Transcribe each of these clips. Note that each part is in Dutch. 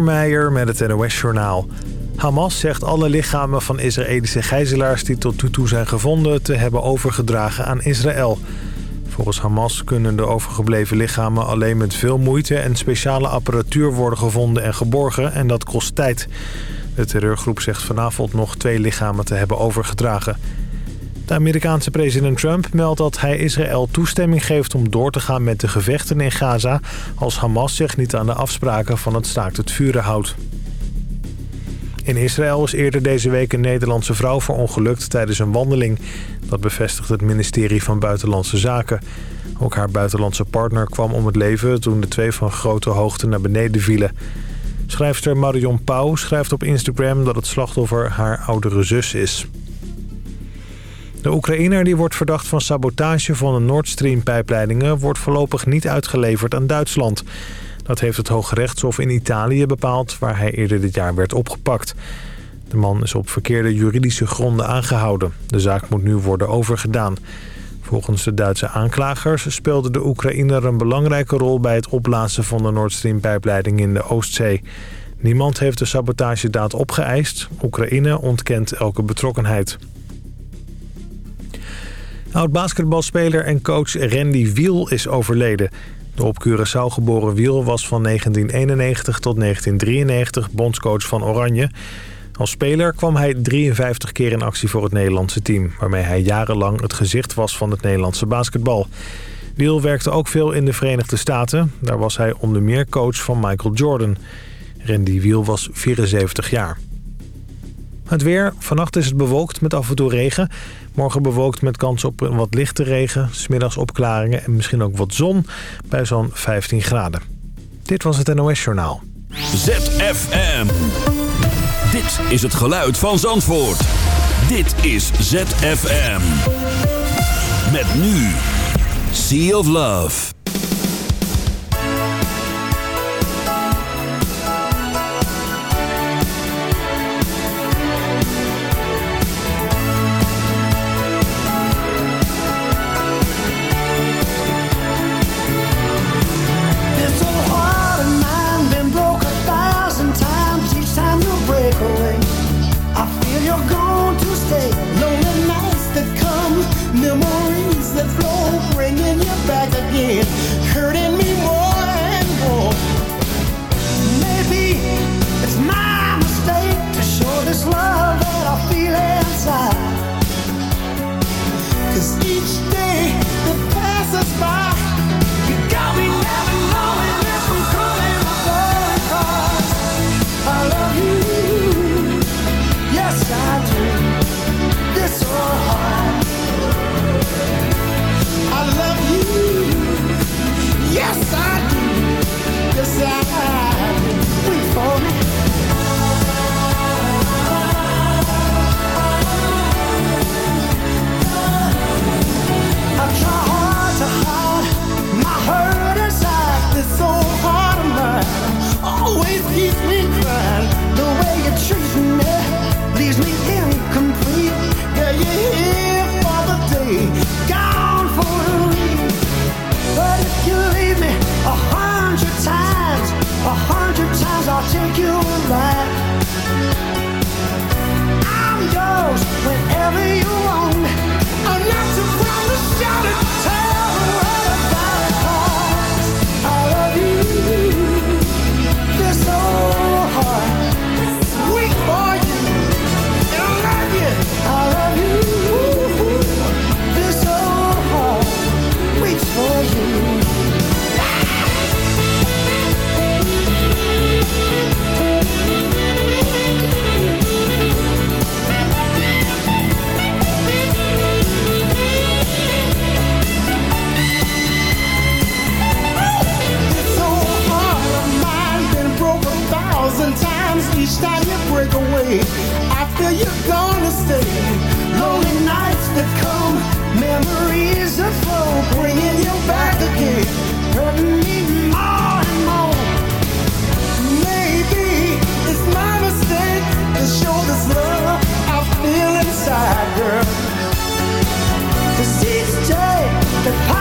Meijer met het NOS-journaal. Hamas zegt alle lichamen van Israëlische gijzelaars die tot nu toe zijn gevonden... te hebben overgedragen aan Israël. Volgens Hamas kunnen de overgebleven lichamen alleen met veel moeite... en speciale apparatuur worden gevonden en geborgen en dat kost tijd. De terreurgroep zegt vanavond nog twee lichamen te hebben overgedragen. De Amerikaanse president Trump meldt dat hij Israël toestemming geeft om door te gaan met de gevechten in Gaza... als Hamas zich niet aan de afspraken van het staakt het vuren houdt. In Israël is eerder deze week een Nederlandse vrouw verongelukt tijdens een wandeling. Dat bevestigt het ministerie van Buitenlandse Zaken. Ook haar buitenlandse partner kwam om het leven toen de twee van grote hoogte naar beneden vielen. Schrijfster Marion Pauw schrijft op Instagram dat het slachtoffer haar oudere zus is. De Oekraïner die wordt verdacht van sabotage van de Nord Stream-pijpleidingen... wordt voorlopig niet uitgeleverd aan Duitsland. Dat heeft het Hoge Rechtshof in Italië bepaald... waar hij eerder dit jaar werd opgepakt. De man is op verkeerde juridische gronden aangehouden. De zaak moet nu worden overgedaan. Volgens de Duitse aanklagers speelde de Oekraïner een belangrijke rol... bij het opblazen van de Nord Stream-pijpleiding in de Oostzee. Niemand heeft de sabotagedaad opgeëist. Oekraïne ontkent elke betrokkenheid. Oud-basketbalspeler en coach Randy Wiel is overleden. De op Curaçao geboren Wiel was van 1991 tot 1993 bondscoach van Oranje. Als speler kwam hij 53 keer in actie voor het Nederlandse team... waarmee hij jarenlang het gezicht was van het Nederlandse basketbal. Wiel werkte ook veel in de Verenigde Staten. Daar was hij onder meer coach van Michael Jordan. Randy Wiel was 74 jaar. Het weer. Vannacht is het bewolkt met af en toe regen. Morgen bewolkt met kans op een wat lichte regen. Smiddags opklaringen en misschien ook wat zon bij zo'n 15 graden. Dit was het NOS Journaal. ZFM. Dit is het geluid van Zandvoort. Dit is ZFM. Met nu. Sea of Love. whenever you after you're gonna stay. Lonely nights that come, memories that flow, bringing you back again, hurting me more and more. Maybe it's my mistake to show this love I feel inside, girl. Cause each day that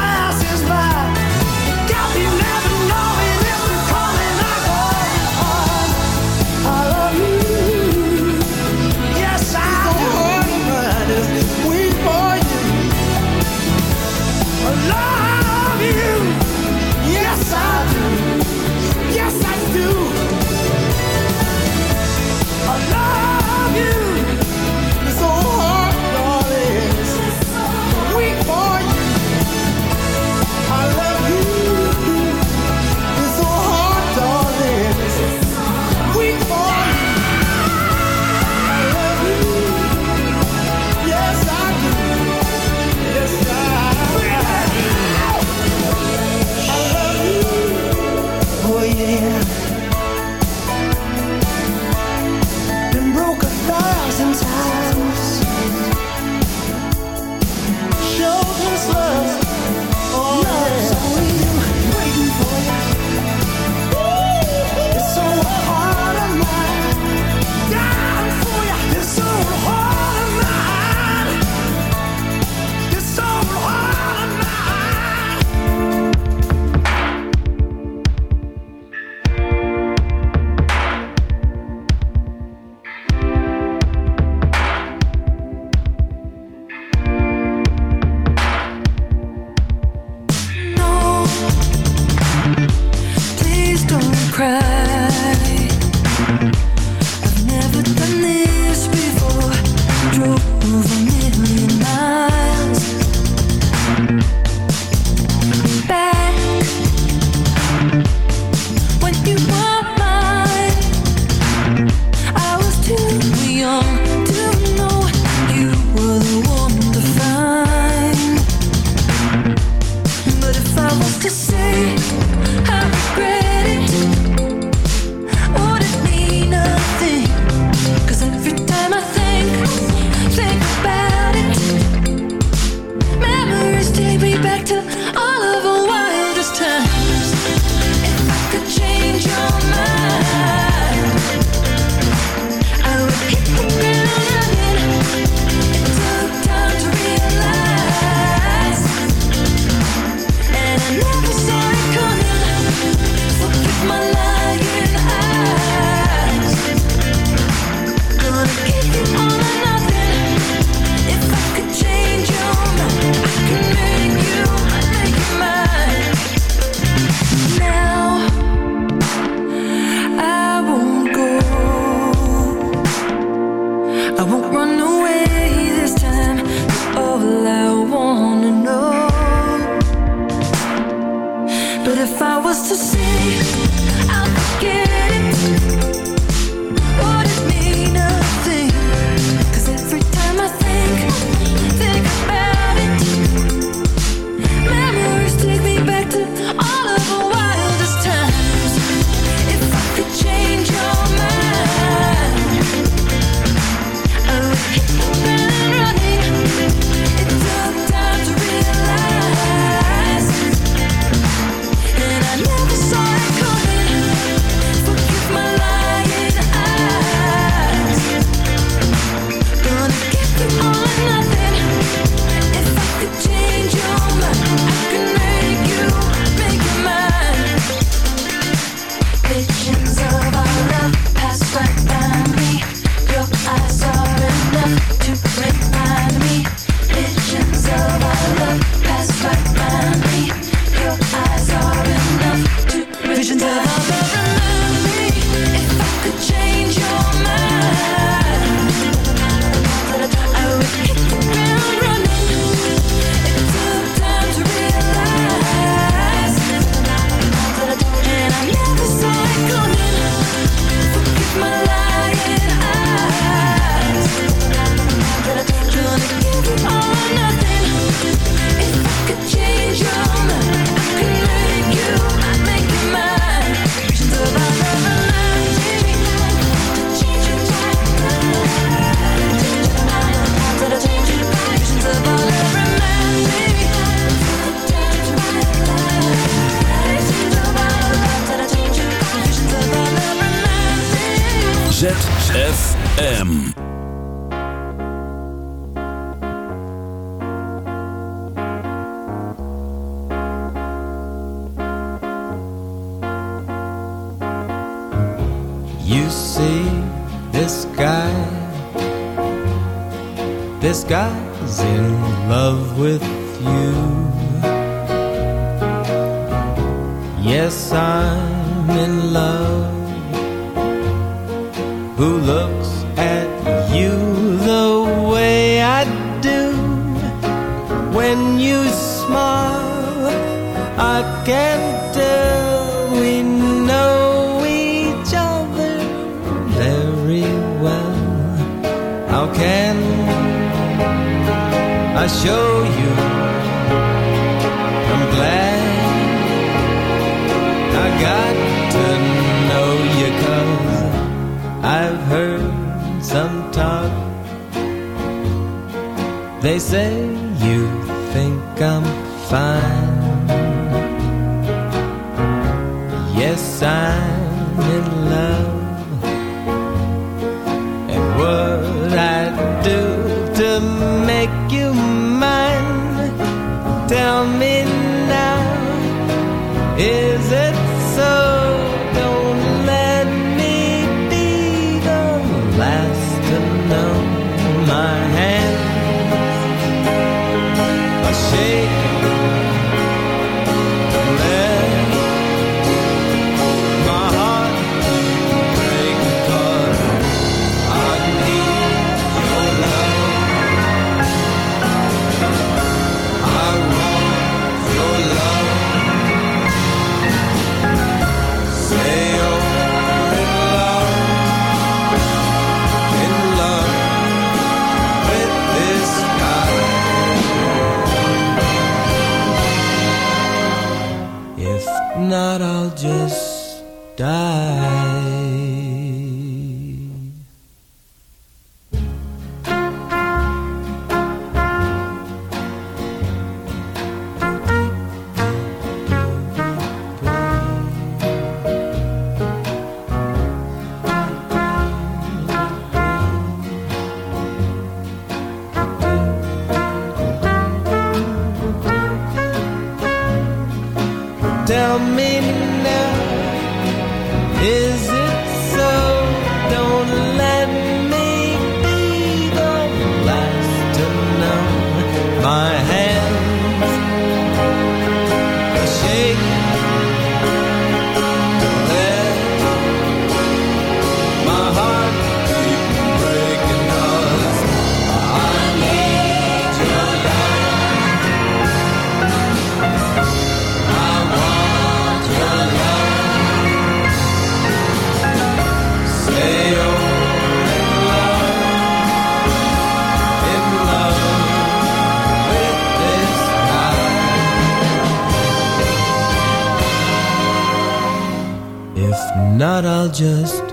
just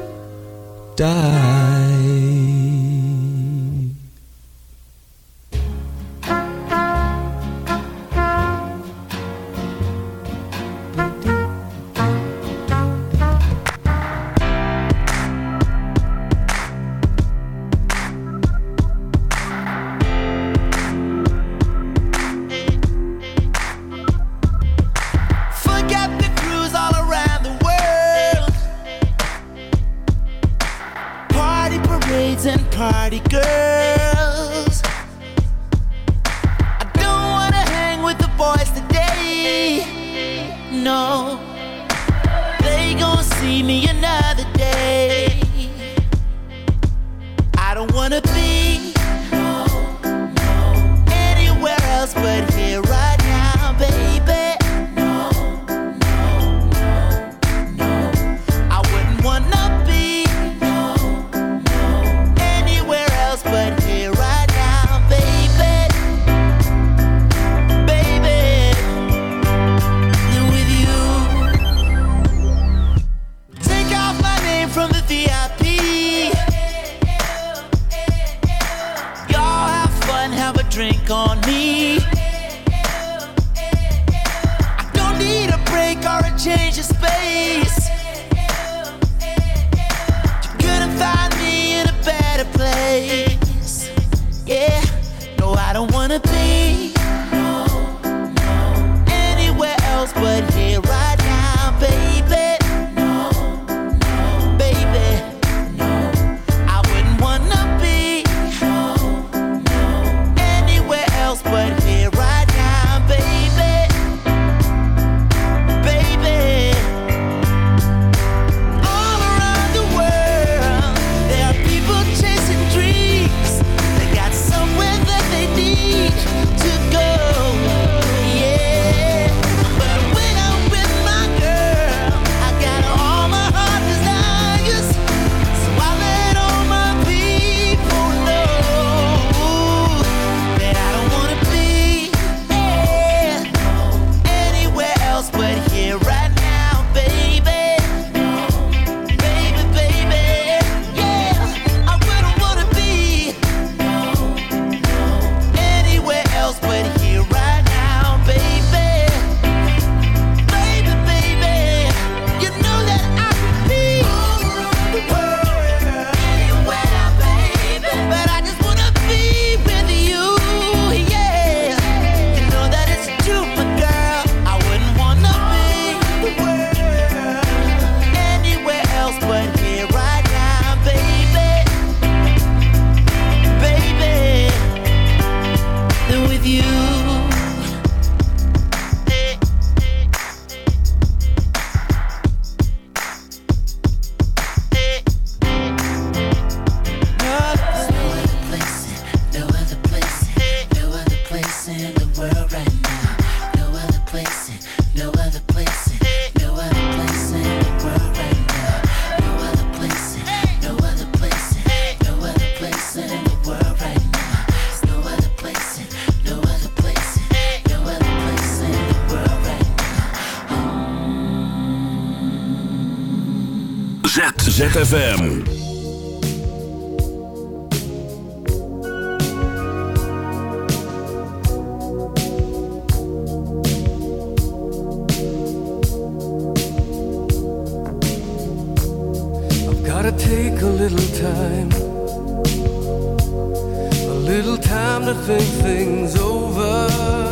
die. ZFM. I've gotta take a little time, a little time to think things over.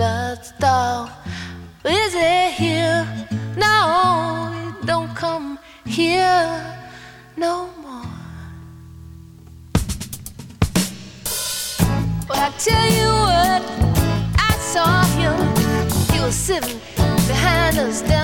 drives down. Is it here? No, it don't come here no more. But I tell you what, I saw him. He was sitting behind us down.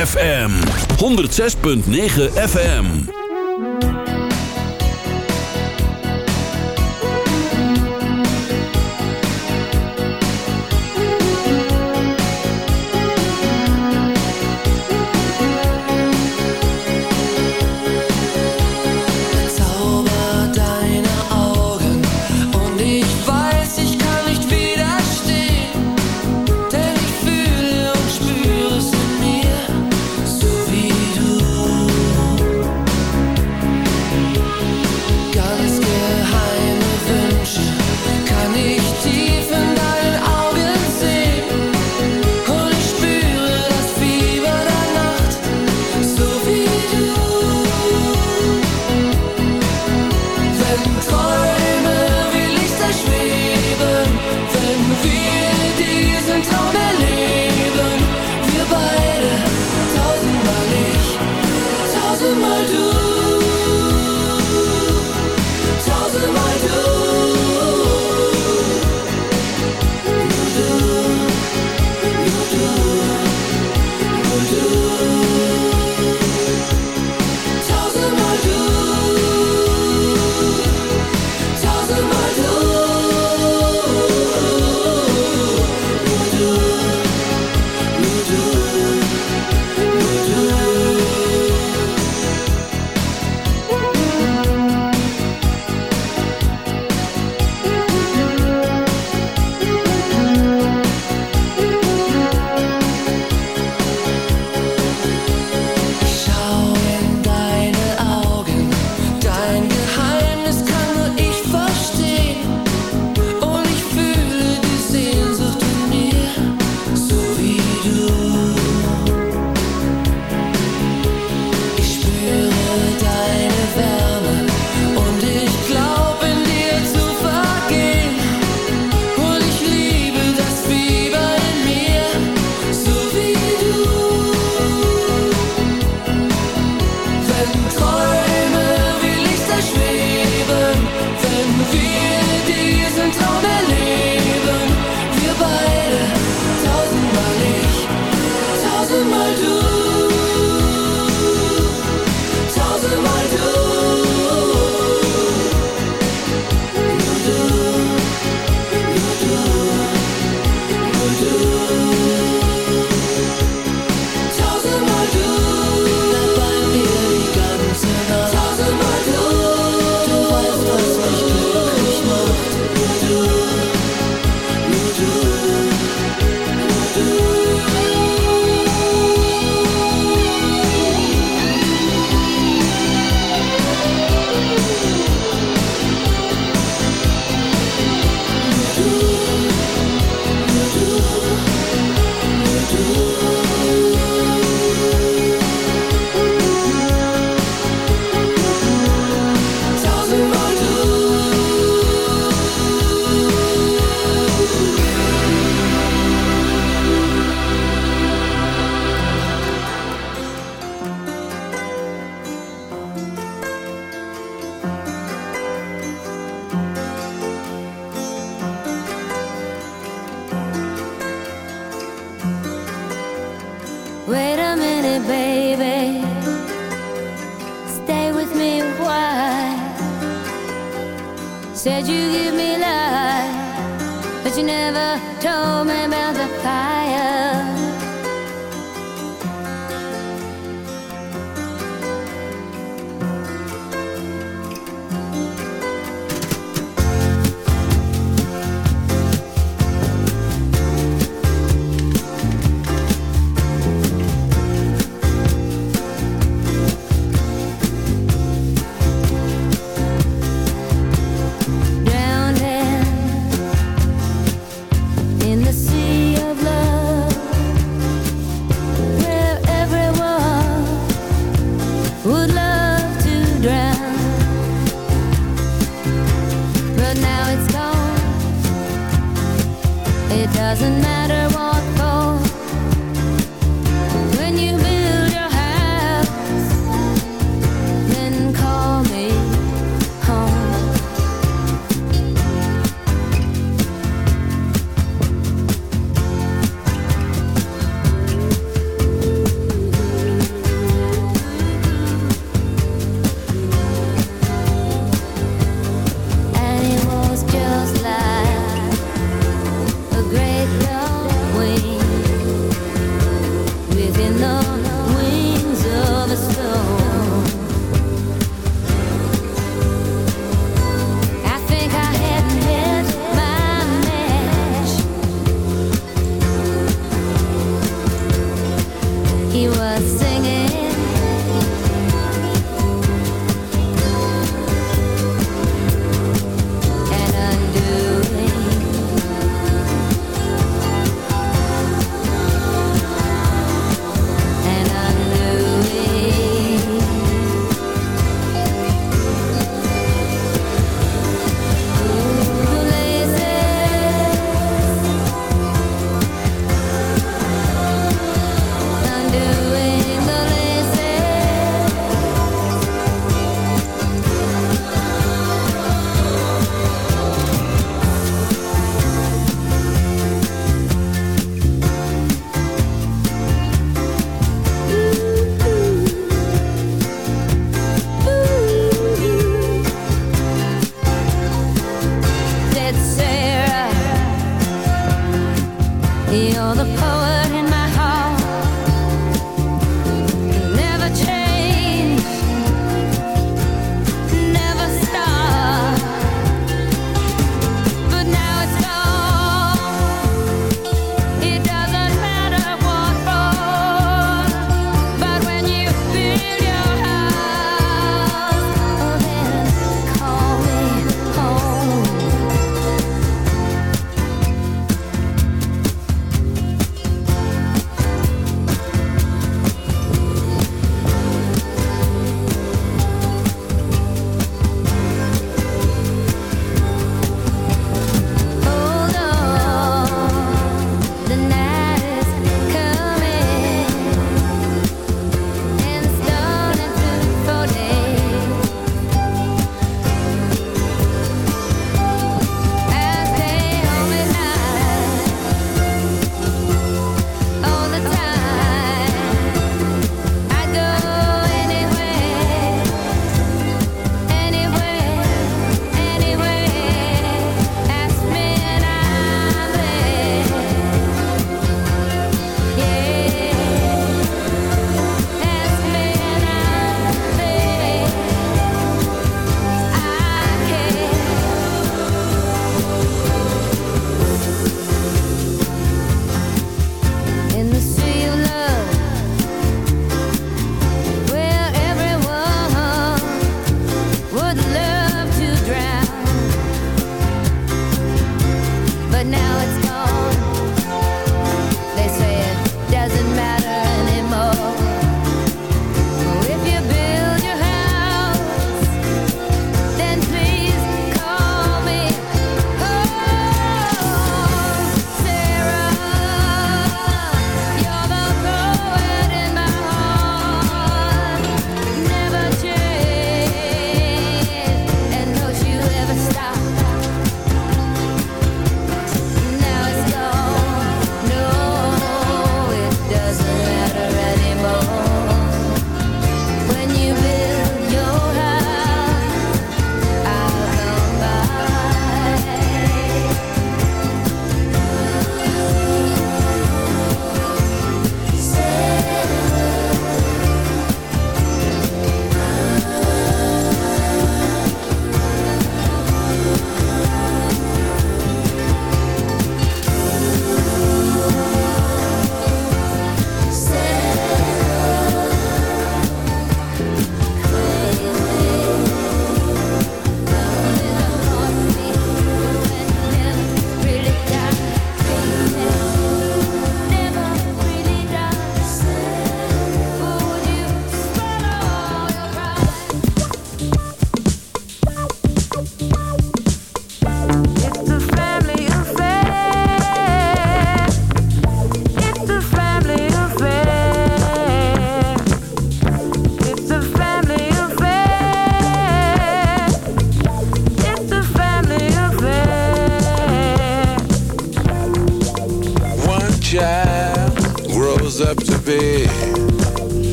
ZFM 106.9 FM.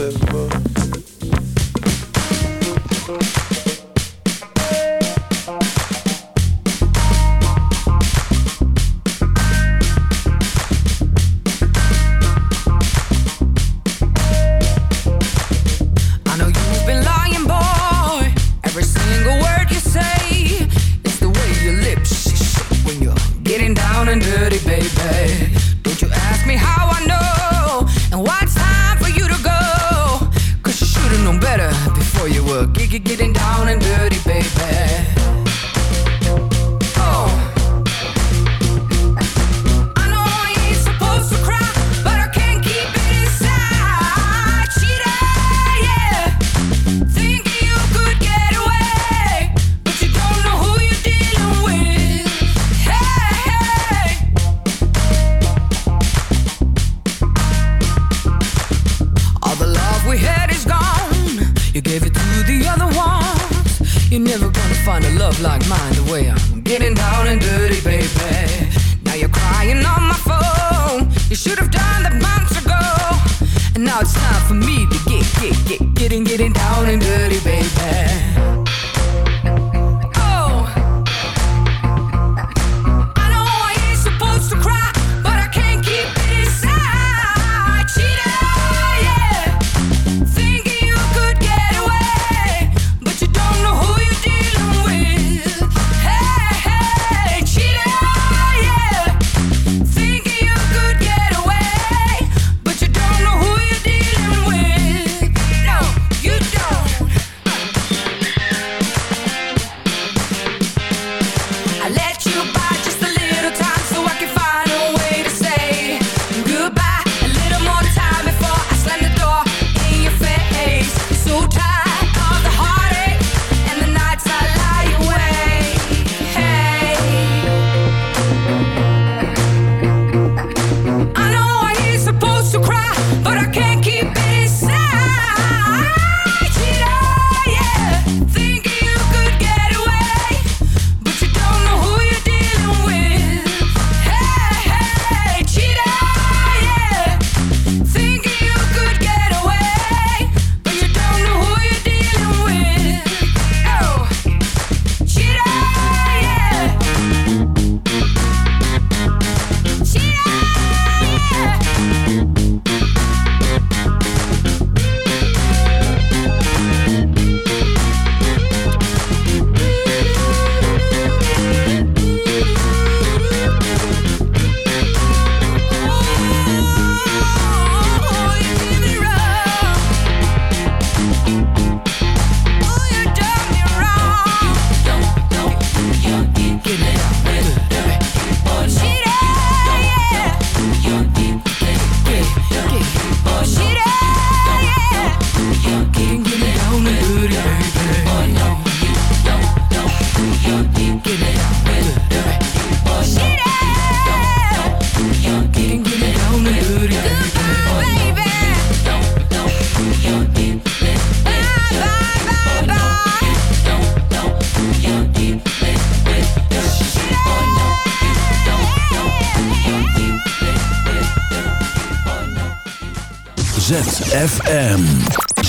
December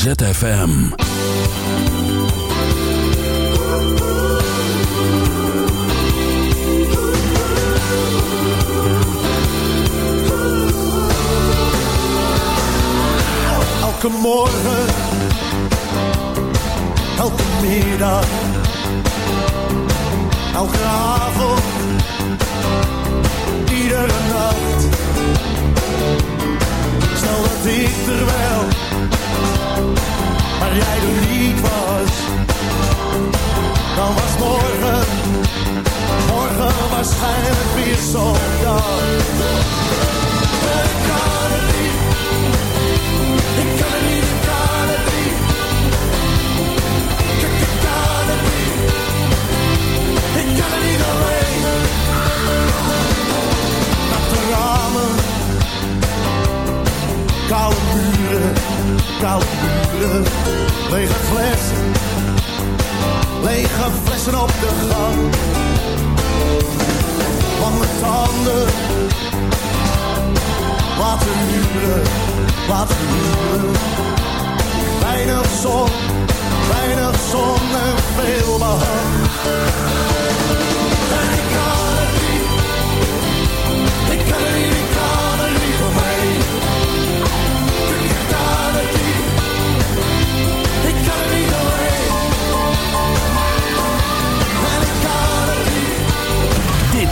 ZFM. Elke morgen, elke middag, elke avond, iedere nacht. Stel dat ik er wel maar jij er niet was. Dan was morgen, morgen waarschijnlijk weer zo'n dag. Ik kan het niet, ik kan het niet, koude muren, lege flessen, lege flessen op de gang. Lange tanden, laten huren, laten huren. Weinig zon, weinig zon en veel behang. En ik kan het niet, ik kan het niet,